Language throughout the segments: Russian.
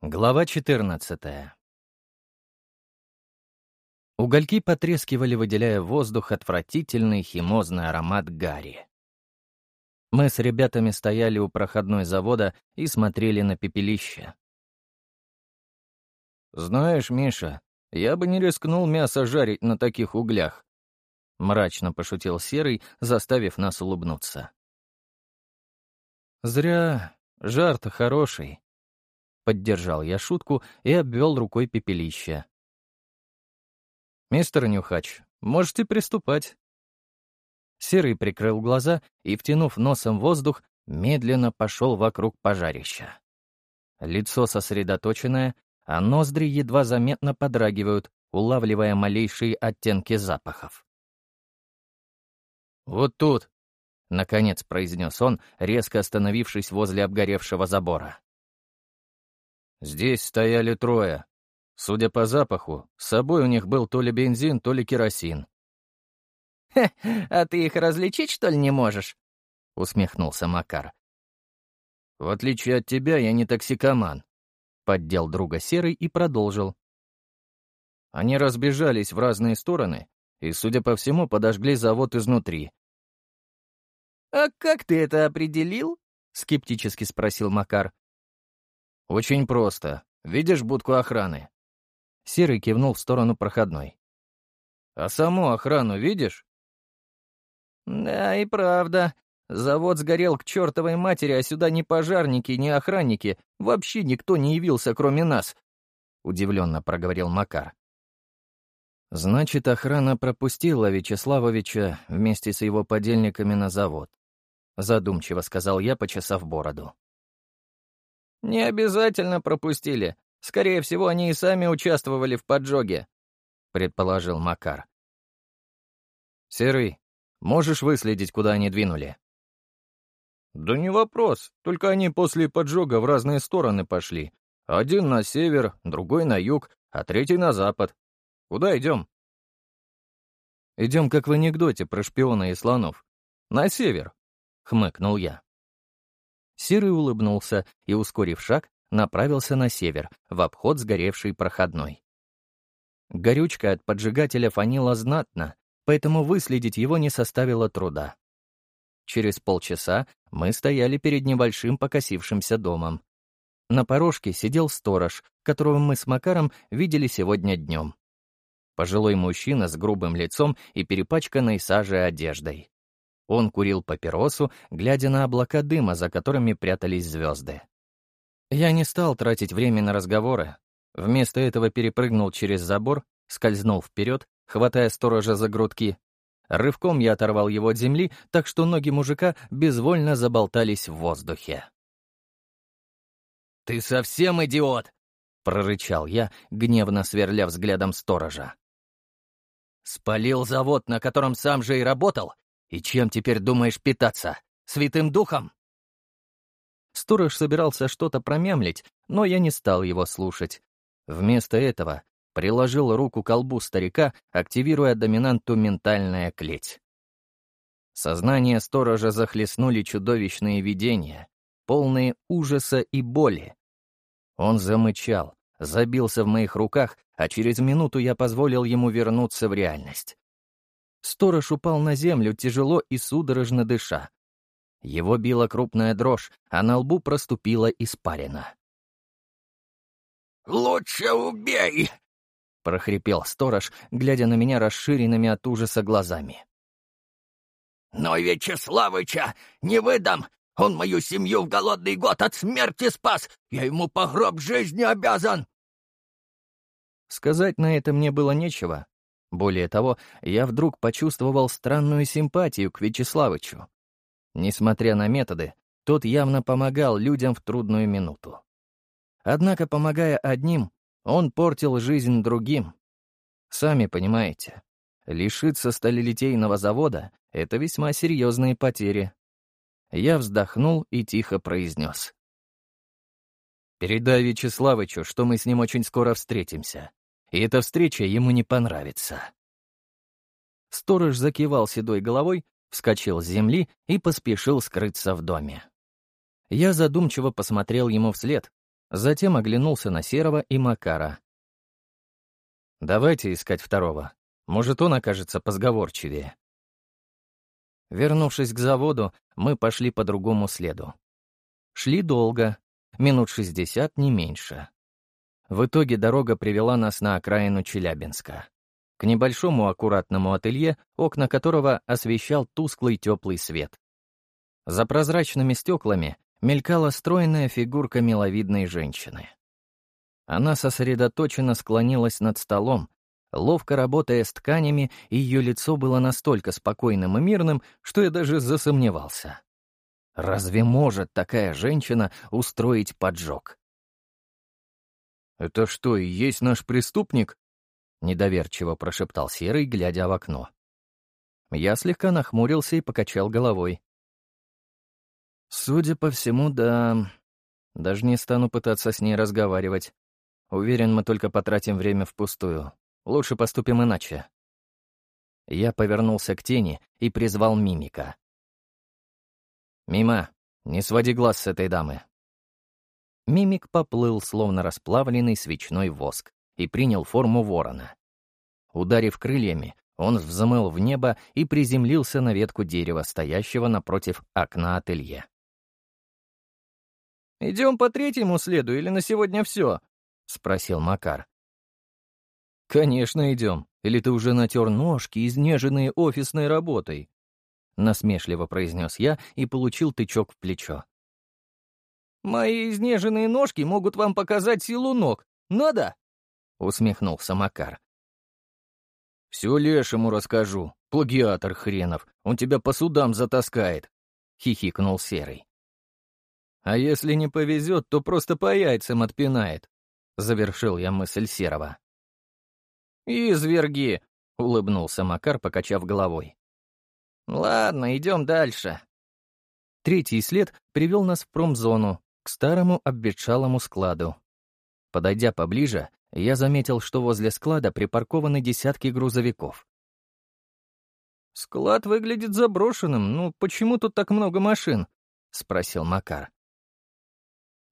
Глава 14 Угольки потрескивали, выделяя в воздух отвратительный химозный аромат гари. Мы с ребятами стояли у проходной завода и смотрели на пепелище. «Знаешь, Миша, я бы не рискнул мясо жарить на таких углях», — мрачно пошутил Серый, заставив нас улыбнуться. «Зря. Жар-то хороший», Поддержал я шутку и обвел рукой пепелище. «Мистер Нюхач, можете приступать». Серый прикрыл глаза и, втянув носом воздух, медленно пошел вокруг пожарища. Лицо сосредоточенное, а ноздри едва заметно подрагивают, улавливая малейшие оттенки запахов. «Вот тут», — наконец произнес он, резко остановившись возле обгоревшего забора. Здесь стояли трое. Судя по запаху, с собой у них был то ли бензин, то ли керосин. «Хе, а ты их различить, что ли, не можешь?» — усмехнулся Макар. «В отличие от тебя, я не токсикоман», — поддел друга Серый и продолжил. Они разбежались в разные стороны и, судя по всему, подожгли завод изнутри. «А как ты это определил?» — скептически спросил Макар. «Очень просто. Видишь будку охраны?» Серый кивнул в сторону проходной. «А саму охрану видишь?» «Да, и правда. Завод сгорел к чертовой матери, а сюда ни пожарники, ни охранники. Вообще никто не явился, кроме нас», — удивленно проговорил Макар. «Значит, охрана пропустила Вячеславовича вместе с его подельниками на завод», — задумчиво сказал я, почесав бороду. «Не обязательно пропустили. Скорее всего, они и сами участвовали в поджоге», — предположил Макар. «Серый, можешь выследить, куда они двинули?» «Да не вопрос, только они после поджога в разные стороны пошли. Один на север, другой на юг, а третий на запад. Куда идем?» «Идем, как в анекдоте про шпиона и слонов. На север», — хмыкнул я. Серый улыбнулся и, ускорив шаг, направился на север, в обход сгоревшей проходной. Горючка от поджигателя фанила знатно, поэтому выследить его не составило труда. Через полчаса мы стояли перед небольшим покосившимся домом. На порожке сидел сторож, которого мы с Макаром видели сегодня днем. Пожилой мужчина с грубым лицом и перепачканной сажей одеждой. Он курил папиросу, глядя на облака дыма, за которыми прятались звезды. Я не стал тратить время на разговоры. Вместо этого перепрыгнул через забор, скользнул вперед, хватая сторожа за грудки. Рывком я оторвал его от земли, так что ноги мужика безвольно заболтались в воздухе. «Ты совсем идиот!» — прорычал я, гневно сверля взглядом сторожа. «Спалил завод, на котором сам же и работал, и чем теперь думаешь питаться? Святым духом?» Сторож собирался что-то промямлить, но я не стал его слушать. Вместо этого приложил руку к колбу старика, активируя доминанту «Ментальная клеть». Сознание сторожа захлестнули чудовищные видения, полные ужаса и боли. Он замычал, забился в моих руках, а через минуту я позволил ему вернуться в реальность. Сторож упал на землю, тяжело и судорожно дыша. Его била крупная дрожь, а на лбу проступила испарина. «Лучше убей!» — прохрипел сторож, глядя на меня расширенными от ужаса глазами. «Но Вячеславыча не выдам! Он мою семью в голодный год от смерти спас! Я ему по гроб жизни обязан!» Сказать на это мне было нечего, более того, я вдруг почувствовал странную симпатию к Вячеславычу. Несмотря на методы, тот явно помогал людям в трудную минуту. Однако, помогая одним, он портил жизнь другим. Сами понимаете, лишиться сталелитейного завода — это весьма серьезные потери. Я вздохнул и тихо произнес. «Передай Вячеславычу, что мы с ним очень скоро встретимся и эта встреча ему не понравится. Сторож закивал седой головой, вскочил с земли и поспешил скрыться в доме. Я задумчиво посмотрел ему вслед, Затем оглянулся на Серого и Макара. «Давайте искать второго. Может, он окажется позговорчивее». Вернувшись к заводу, мы пошли по другому следу. Шли долго, минут шестьдесят, не меньше. В итоге дорога привела нас на окраину Челябинска. К небольшому аккуратному ателье, окна которого освещал тусклый теплый свет. За прозрачными стеклами мелькала стройная фигурка миловидной женщины. Она сосредоточенно склонилась над столом, ловко работая с тканями, и ее лицо было настолько спокойным и мирным, что я даже засомневался. Разве может такая женщина устроить поджог? «Это что, и есть наш преступник?» — недоверчиво прошептал Серый, глядя в окно. Я слегка нахмурился и покачал головой. Судя по всему, да. Даже не стану пытаться с ней разговаривать. Уверен, мы только потратим время впустую. Лучше поступим иначе. Я повернулся к тени и призвал мимика. «Мима, не своди глаз с этой дамы». Мимик поплыл, словно расплавленный свечной воск, и принял форму ворона. Ударив крыльями, он взмыл в небо и приземлился на ветку дерева, стоящего напротив окна ателье. «Идем по третьему следу или на сегодня все?» — спросил Макар. «Конечно, идем. Или ты уже натер ножки, изнеженные офисной работой?» Насмешливо произнес я и получил тычок в плечо. «Мои изнеженные ножки могут вам показать силу ног. Надо?» — усмехнулся Макар. «Все лешему расскажу. Плагиатор хренов. Он тебя по судам затаскает», — хихикнул Серый. А если не повезет, то просто по яйцам отпинает. Завершил я мысль Серого. «Изверги!» — улыбнулся Макар, покачав головой. «Ладно, идем дальше». Третий след привел нас в промзону, старому обветшалому складу. Подойдя поближе, я заметил, что возле склада припаркованы десятки грузовиков. «Склад выглядит заброшенным. Ну, почему тут так много машин?» — спросил Макар.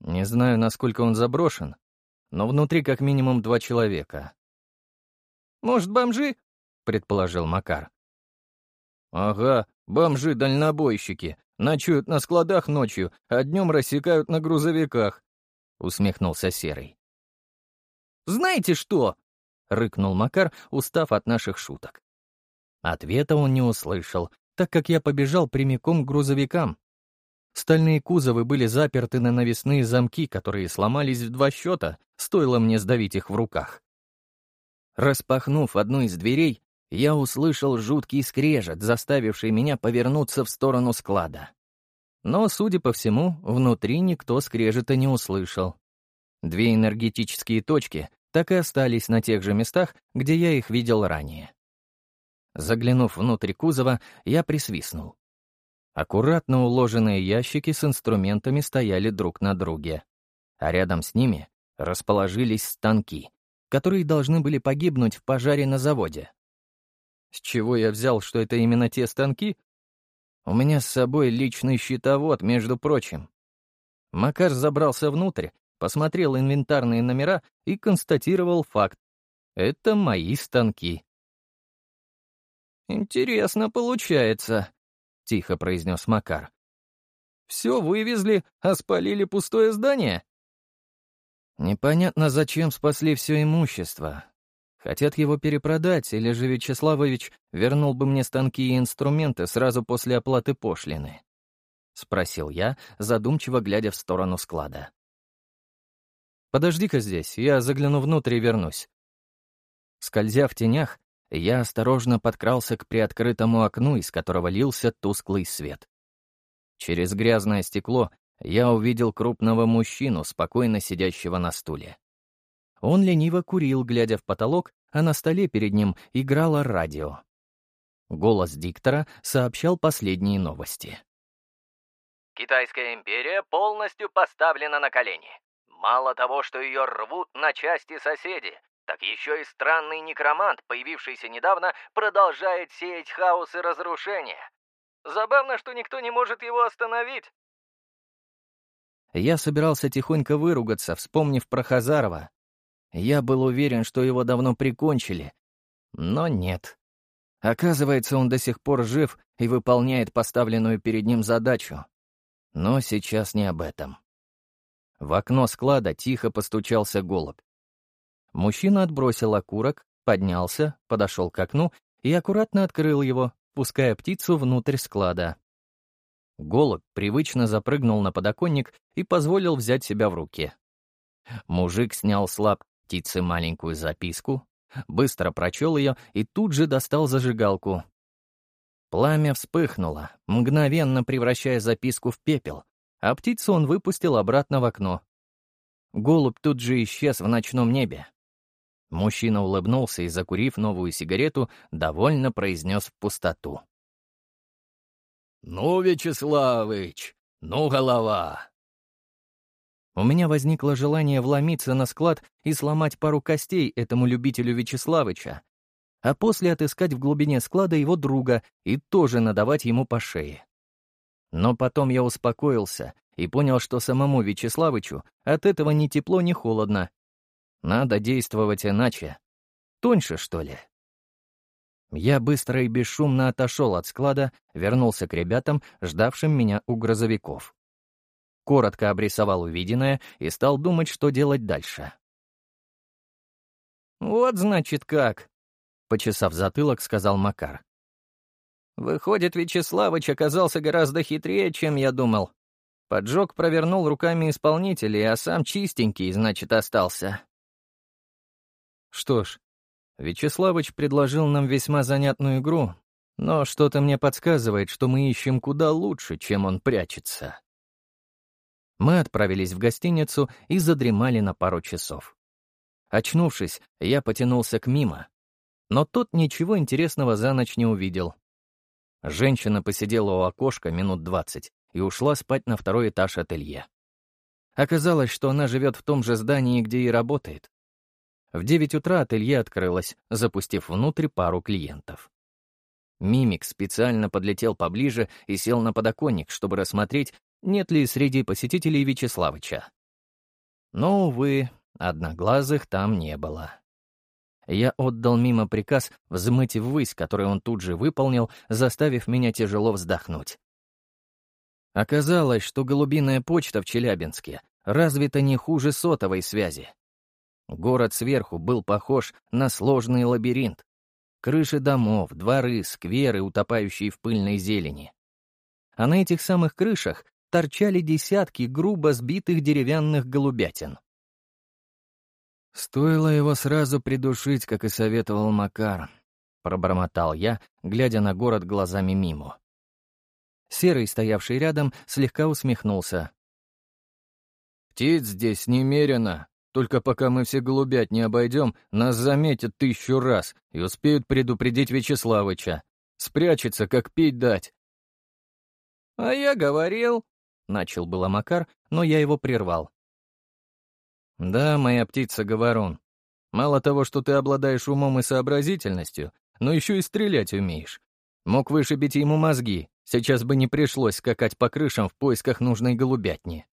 Не знаю, насколько он заброшен, но внутри как минимум два человека. «Может, бомжи?» — предположил Макар. «Ага, бомжи-дальнобойщики. Ночуют на складах ночью, а днем рассекают на грузовиках», — усмехнулся Серый. «Знаете что?» — рыкнул Макар, устав от наших шуток. Ответа он не услышал, так как я побежал прямиком к грузовикам, Стальные кузовы были заперты на навесные замки, которые сломались в два счета, стоило мне сдавить их в руках. Распахнув одну из дверей, я услышал жуткий скрежет, заставивший меня повернуться в сторону склада. Но, судя по всему, внутри никто скрежета не услышал. Две энергетические точки так и остались на тех же местах, где я их видел ранее. Заглянув внутрь кузова, я присвистнул. Аккуратно уложенные ящики с инструментами стояли друг на друге, а рядом с ними расположились станки, которые должны были погибнуть в пожаре на заводе. С чего я взял, что это именно те станки? У меня с собой личный щитовод, между прочим. Макар забрался внутрь, посмотрел инвентарные номера и констатировал факт. Это мои станки. «Интересно получается», — тихо произнес Макар. «Все вывезли, а спалили пустое здание?» «Непонятно, зачем спасли все имущество. Хотят его перепродать, или же Вячеславович вернул бы мне станки и инструменты сразу после оплаты пошлины?» — спросил я, задумчиво глядя в сторону склада. «Подожди-ка здесь, я загляну внутрь и вернусь». Скользя в тенях, я осторожно подкрался к приоткрытому окну, из которого лился тусклый свет. Через грязное стекло я увидел крупного мужчину, спокойно сидящего на стуле. Он лениво курил, глядя в потолок, а на столе перед ним играло радио. Голос диктора сообщал последние новости. Китайская империя полностью поставлена на колени. Мало того, что ее рвут на части соседи, так еще и странный некромант, появившийся недавно, продолжает сеять хаос и разрушение. Забавно, что никто не может его остановить. Я собирался тихонько выругаться, вспомнив про Хазарова. Я был уверен, что его давно прикончили. Но нет. Оказывается, он до сих пор жив и выполняет поставленную перед ним задачу. Но сейчас не об этом. В окно склада тихо постучался голубь. Мужчина отбросил окурок, поднялся, подошел к окну и аккуратно открыл его, пуская птицу внутрь склада. Голубь привычно запрыгнул на подоконник и позволил взять себя в руки. Мужик снял с лап птицы маленькую записку, быстро прочел ее и тут же достал зажигалку. Пламя вспыхнуло, мгновенно превращая записку в пепел, а птицу он выпустил обратно в окно. Голубь тут же исчез в ночном небе. Мужчина улыбнулся и, закурив новую сигарету, довольно произнес в пустоту. «Ну, Вячеславыч, ну, голова!» У меня возникло желание вломиться на склад и сломать пару костей этому любителю Вячеславыча, а после отыскать в глубине склада его друга и тоже надавать ему по шее. Но потом я успокоился и понял, что самому Вячеславычу от этого ни тепло, ни холодно. Надо действовать иначе. Тоньше, что ли? Я быстро и бесшумно отошел от склада, вернулся к ребятам, ждавшим меня у грузовиков коротко обрисовал увиденное и стал думать, что делать дальше. «Вот, значит, как», — почесав затылок, сказал Макар. «Выходит, Вячеславыч оказался гораздо хитрее, чем я думал. Поджог провернул руками исполнителей, а сам чистенький, значит, остался». Что ж, Вячеславыч предложил нам весьма занятную игру, но что-то мне подсказывает, что мы ищем куда лучше, чем он прячется. Мы отправились в гостиницу и задремали на пару часов. Очнувшись, я потянулся к мимо, но тот ничего интересного за ночь не увидел. Женщина посидела у окошка минут двадцать и ушла спать на второй этаж ателье. Оказалось, что она живет в том же здании, где и работает. В девять утра ателье открылось, запустив внутрь пару клиентов. Мимик специально подлетел поближе и сел на подоконник, чтобы рассмотреть, нет ли среди посетителей Вячеславыча. Но, увы, одноглазых там не было. Я отдал мимо приказ взмыть ввысь, который он тут же выполнил, заставив меня тяжело вздохнуть. Оказалось, что голубиная почта в Челябинске развита не хуже сотовой связи. Город сверху был похож на сложный лабиринт. Крыши домов, дворы, скверы, утопающие в пыльной зелени. А на этих самых крышах торчали десятки грубо сбитых деревянных голубятин. «Стоило его сразу придушить, как и советовал Макар», — пробормотал я, глядя на город глазами мимо. Серый, стоявший рядом, слегка усмехнулся. «Птиц здесь немерено. Только пока мы все голубят не обойдем, нас заметят тысячу раз и успеют предупредить Вячеславыча. Спрячется, как пить дать». «А я говорил», — начал было Макар, но я его прервал. «Да, моя птица-говорун. Мало того, что ты обладаешь умом и сообразительностью, но еще и стрелять умеешь. Мог вышибить ему мозги, сейчас бы не пришлось скакать по крышам в поисках нужной голубятни».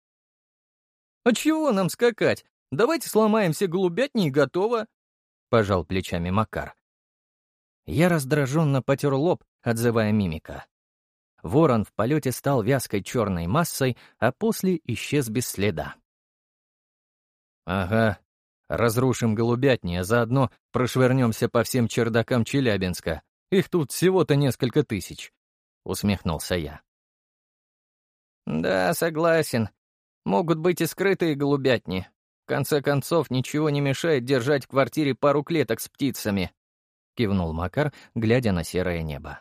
«А чего нам скакать? Давайте сломаем все голубятни и готово», — пожал плечами Макар. Я раздраженно потер лоб, отзывая мимика. Ворон в полете стал вязкой черной массой, а после исчез без следа. «Ага, разрушим голубятни, а заодно прошвырнемся по всем чердакам Челябинска. Их тут всего-то несколько тысяч», — усмехнулся я. «Да, согласен. Могут быть и скрытые голубятни. В конце концов, ничего не мешает держать в квартире пару клеток с птицами», — кивнул Макар, глядя на серое небо.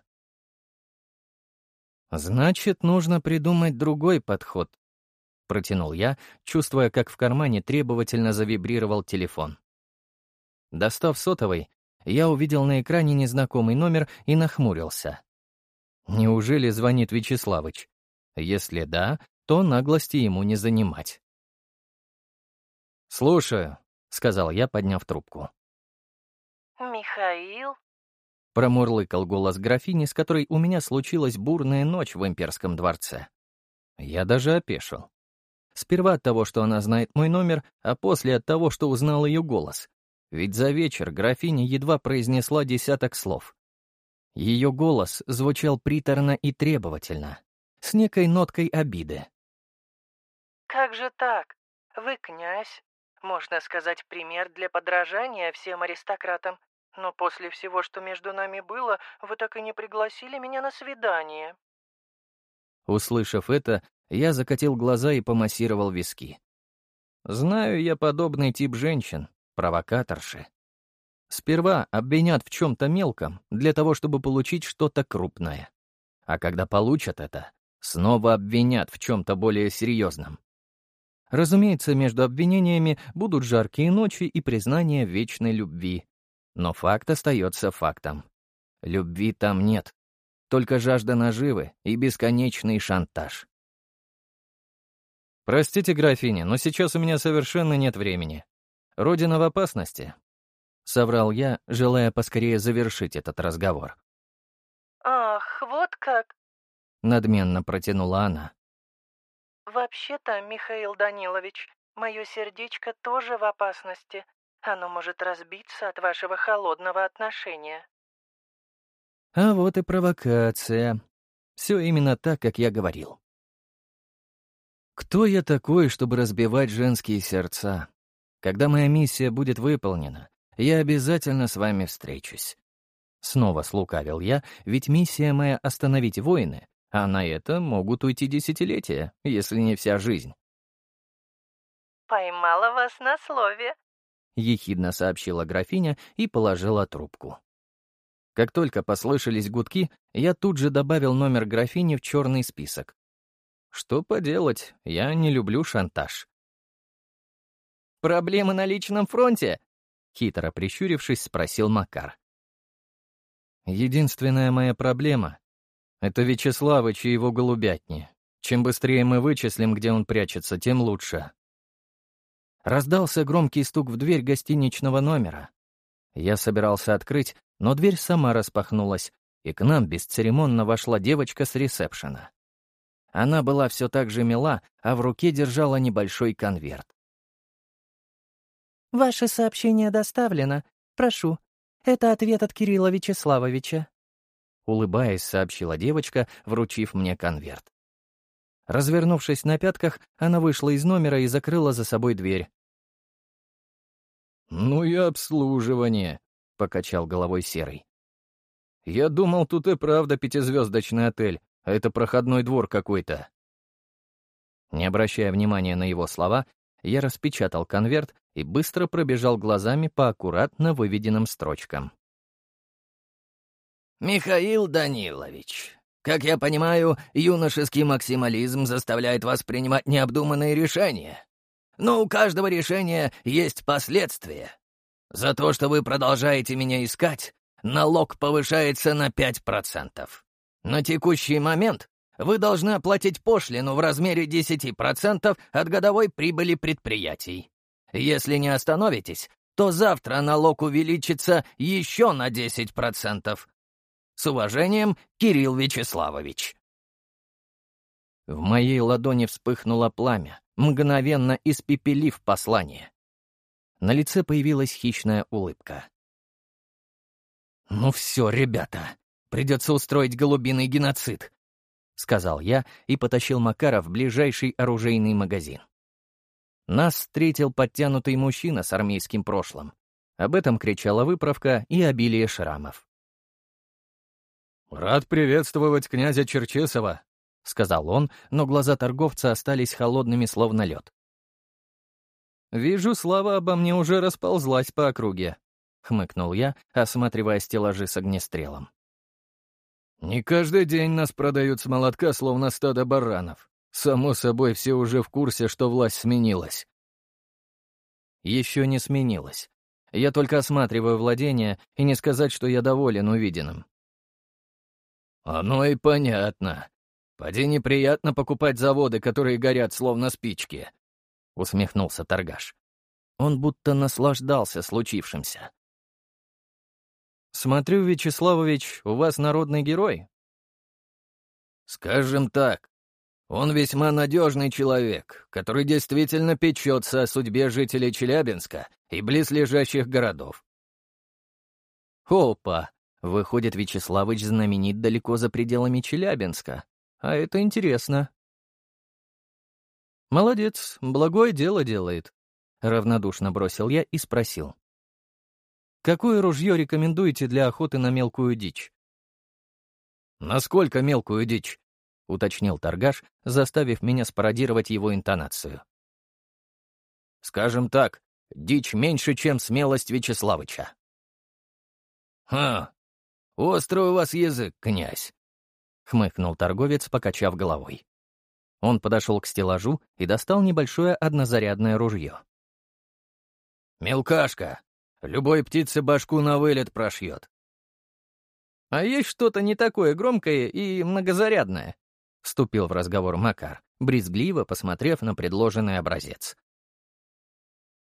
«Значит, нужно придумать другой подход», — протянул я, чувствуя, как в кармане требовательно завибрировал телефон. Достав сотовый, я увидел на экране незнакомый номер и нахмурился. Неужели звонит Вячеславыч? Если да, то наглости ему не занимать. «Слушаю», — сказал я, подняв трубку. «Михаил?» Промурлыкал голос графини, с которой у меня случилась бурная ночь в имперском дворце. Я даже опешил. Сперва от того, что она знает мой номер, а после от того, что узнал ее голос. Ведь за вечер графиня едва произнесла десяток слов. Ее голос звучал приторно и требовательно, с некой ноткой обиды. «Как же так? Вы князь. Можно сказать, пример для подражания всем аристократам. Но после всего, что между нами было, вы так и не пригласили меня на свидание». Услышав это, я закатил глаза и помассировал виски. Знаю я подобный тип женщин, провокаторши. Сперва обвинят в чем-то мелком для того, чтобы получить что-то крупное. А когда получат это, снова обвинят в чем-то более серьезном. Разумеется, между обвинениями будут жаркие ночи и признание вечной любви. Но факт остается фактом. Любви там нет. Только жажда наживы и бесконечный шантаж. «Простите, графиня, но сейчас у меня совершенно нет времени. Родина в опасности, — соврал я, желая поскорее завершить этот разговор. «Ах, вот как!» — надменно протянула она. «Вообще-то, Михаил Данилович, мое сердечко тоже в опасности. Оно может разбиться от вашего холодного отношения». А вот и провокация. Все именно так, как я говорил. Кто я такой, чтобы разбивать женские сердца? Когда моя миссия будет выполнена, я обязательно с вами встречусь». Снова слукавил я, ведь миссия моя — остановить войны, а на это могут уйти десятилетия, если не вся жизнь. «Поймала вас на слове», — ехидно сообщила графиня и положила трубку. Как только послышались гудки, я тут же добавил номер графини в черный список. Что поделать, я не люблю шантаж. «Проблемы на личном фронте?» Хитро прищурившись, спросил Макар. «Единственная моя проблема — это Вячеславыч и его голубятни. Чем быстрее мы вычислим, где он прячется, тем лучше». Раздался громкий стук в дверь гостиничного номера. Я собирался открыть, но дверь сама распахнулась, и к нам бесцеремонно вошла девочка с ресепшена. Она была все так же мила, а в руке держала небольшой конверт. «Ваше сообщение доставлено. Прошу. Это ответ от Кирилла Вячеславовича». Улыбаясь, сообщила девочка, вручив мне конверт. Развернувшись на пятках, она вышла из номера и закрыла за собой дверь. «Ну и обслуживание», — покачал головой Серый. «Я думал, тут и правда пятизвездочный отель, а это проходной двор какой-то». Не обращая внимания на его слова, я распечатал конверт и быстро пробежал глазами по аккуратно выведенным строчкам. «Михаил Данилович, как я понимаю, юношеский максимализм заставляет вас принимать необдуманные решения. Но у каждого решения есть последствия. За то, что вы продолжаете меня искать, налог повышается на 5%. На текущий момент вы должны оплатить пошлину в размере 10% от годовой прибыли предприятий. Если не остановитесь, то завтра налог увеличится еще на 10%. С уважением, Кирилл Вячеславович. В моей ладони вспыхнуло пламя, мгновенно испепелив послание. На лице появилась хищная улыбка. «Ну все, ребята, придется устроить голубиный геноцид», — сказал я и потащил Макара в ближайший оружейный магазин. Нас встретил подтянутый мужчина с армейским прошлым. Об этом кричала выправка и обилие шрамов. «Рад приветствовать князя Черчесова», — сказал он, но глаза торговца остались холодными, словно лед. «Вижу, слава обо мне уже расползлась по округе», — хмыкнул я, осматривая стеллажи с огнестрелом. «Не каждый день нас продают с молотка, словно стадо баранов. Само собой, все уже в курсе, что власть сменилась». «Еще не сменилась. Я только осматриваю владение, и не сказать, что я доволен увиденным». «Оно и понятно. Поди неприятно покупать заводы, которые горят, словно спички», — усмехнулся торгаш. Он будто наслаждался случившимся. «Смотрю, Вячеславович, у вас народный герой». «Скажем так, Он весьма надежный человек, который действительно печется о судьбе жителей Челябинска и близлежащих городов. Опа! Выходит, Вячеславыч знаменит далеко за пределами Челябинска. А это интересно. Молодец, благое дело делает. Равнодушно бросил я и спросил. Какое ружье рекомендуете для охоты на мелкую дичь? «Насколько мелкую дичь?» — уточнил торгаш, заставив меня спародировать его интонацию. «Скажем так, дичь меньше, чем смелость Вячеславыча». «Ха, острый у вас язык, князь», — хмыкнул торговец, покачав головой. Он подошел к стеллажу и достал небольшое однозарядное ружье. «Мелкашка, любой птице башку на вылет прошьет. «А есть что-то не такое громкое и многозарядное?» — вступил в разговор Макар, брезгливо посмотрев на предложенный образец.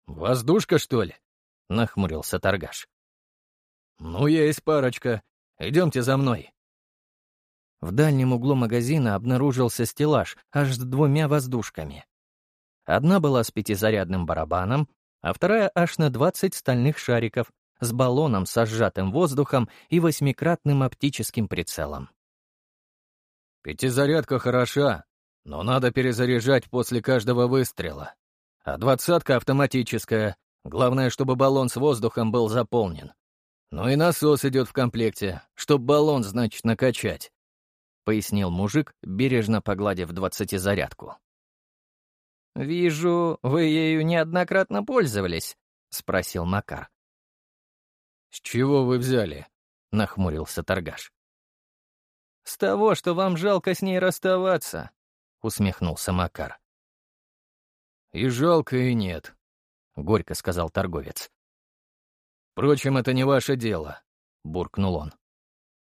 «Воздушка, что ли?» — нахмурился торгаш. «Ну, есть парочка. Идемте за мной». В дальнем углу магазина обнаружился стеллаж аж с двумя воздушками. Одна была с пятизарядным барабаном, а вторая аж на 20 стальных шариков, с баллоном со сжатым воздухом и восьмикратным оптическим прицелом. «Пятизарядка хороша, но надо перезаряжать после каждого выстрела. А двадцатка автоматическая, главное, чтобы баллон с воздухом был заполнен. Ну и насос идет в комплекте, чтобы баллон, значит, накачать», — пояснил мужик, бережно погладив двадцатизарядку. «Вижу, вы ею неоднократно пользовались», — спросил Макар. «С чего вы взяли?» — нахмурился торгаш. «С того, что вам жалко с ней расставаться», — усмехнулся Макар. «И жалко, и нет», — горько сказал торговец. «Впрочем, это не ваше дело», — буркнул он.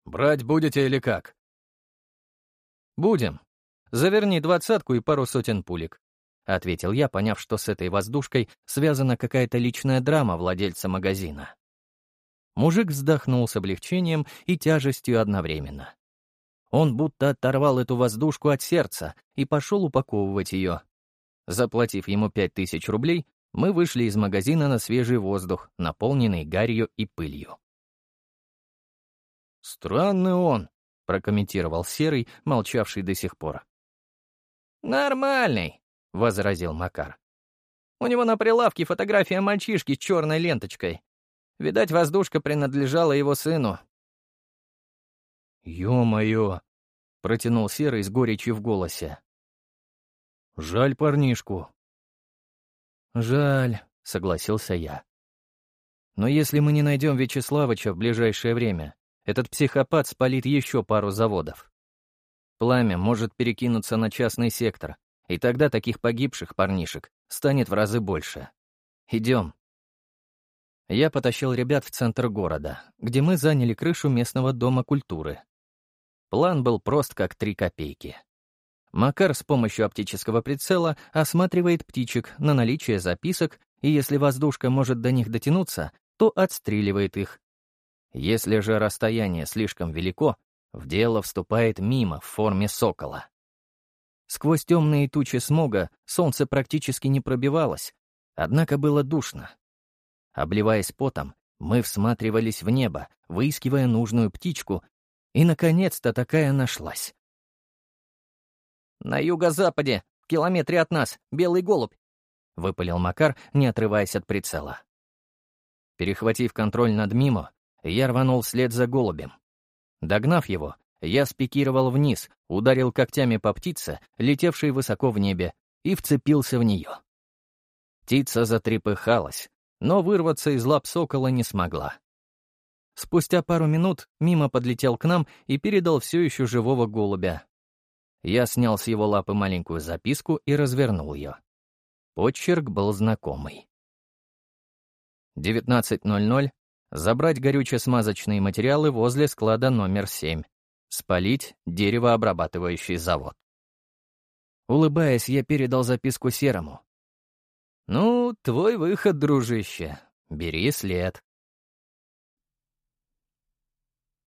«Брать будете или как?» «Будем. Заверни двадцатку и пару сотен пулек», — ответил я, поняв, что с этой воздушкой связана какая-то личная драма владельца магазина. Мужик вздохнул с облегчением и тяжестью одновременно. Он будто оторвал эту воздушку от сердца и пошел упаковывать ее. Заплатив ему пять тысяч рублей, мы вышли из магазина на свежий воздух, наполненный гарью и пылью. «Странный он», — прокомментировал Серый, молчавший до сих пор. «Нормальный», — возразил Макар. «У него на прилавке фотография мальчишки с черной ленточкой. Видать, воздушка принадлежала его сыну. «Ё-моё!» — протянул Серый с горечью в голосе. «Жаль парнишку». «Жаль», — согласился я. «Но если мы не найдем Вячеславыча в ближайшее время, этот психопат спалит еще пару заводов. Пламя может перекинуться на частный сектор, и тогда таких погибших парнишек станет в разы больше. Идем, я потащил ребят в центр города, где мы заняли крышу местного дома культуры. План был прост, как три копейки. Макар с помощью оптического прицела осматривает птичек на наличие записок, и если воздушка может до них дотянуться, то отстреливает их. Если же расстояние слишком велико, в дело вступает мимо в форме сокола. Сквозь темные тучи смога солнце практически не пробивалось, однако было душно, Обливаясь потом, мы всматривались в небо, выискивая нужную птичку, и, наконец-то, такая нашлась. «На юго-западе, в километре от нас, белый голубь», — выпалил Макар, не отрываясь от прицела. Перехватив контроль над Мимо, я рванул вслед за голубем. Догнав его, я спикировал вниз, ударил когтями по птице, летевшей высоко в небе, и вцепился в нее. Птица затрепыхалась, но вырваться из лап сокола не смогла. Спустя пару минут мимо подлетел к нам и передал все еще живого голубя. Я снял с его лапы маленькую записку и развернул ее. Почерк был знакомый. 19.00. Забрать горюче-смазочные материалы возле склада номер 7. Спалить деревообрабатывающий завод. Улыбаясь, я передал записку Серому. «Ну, твой выход, дружище. Бери след».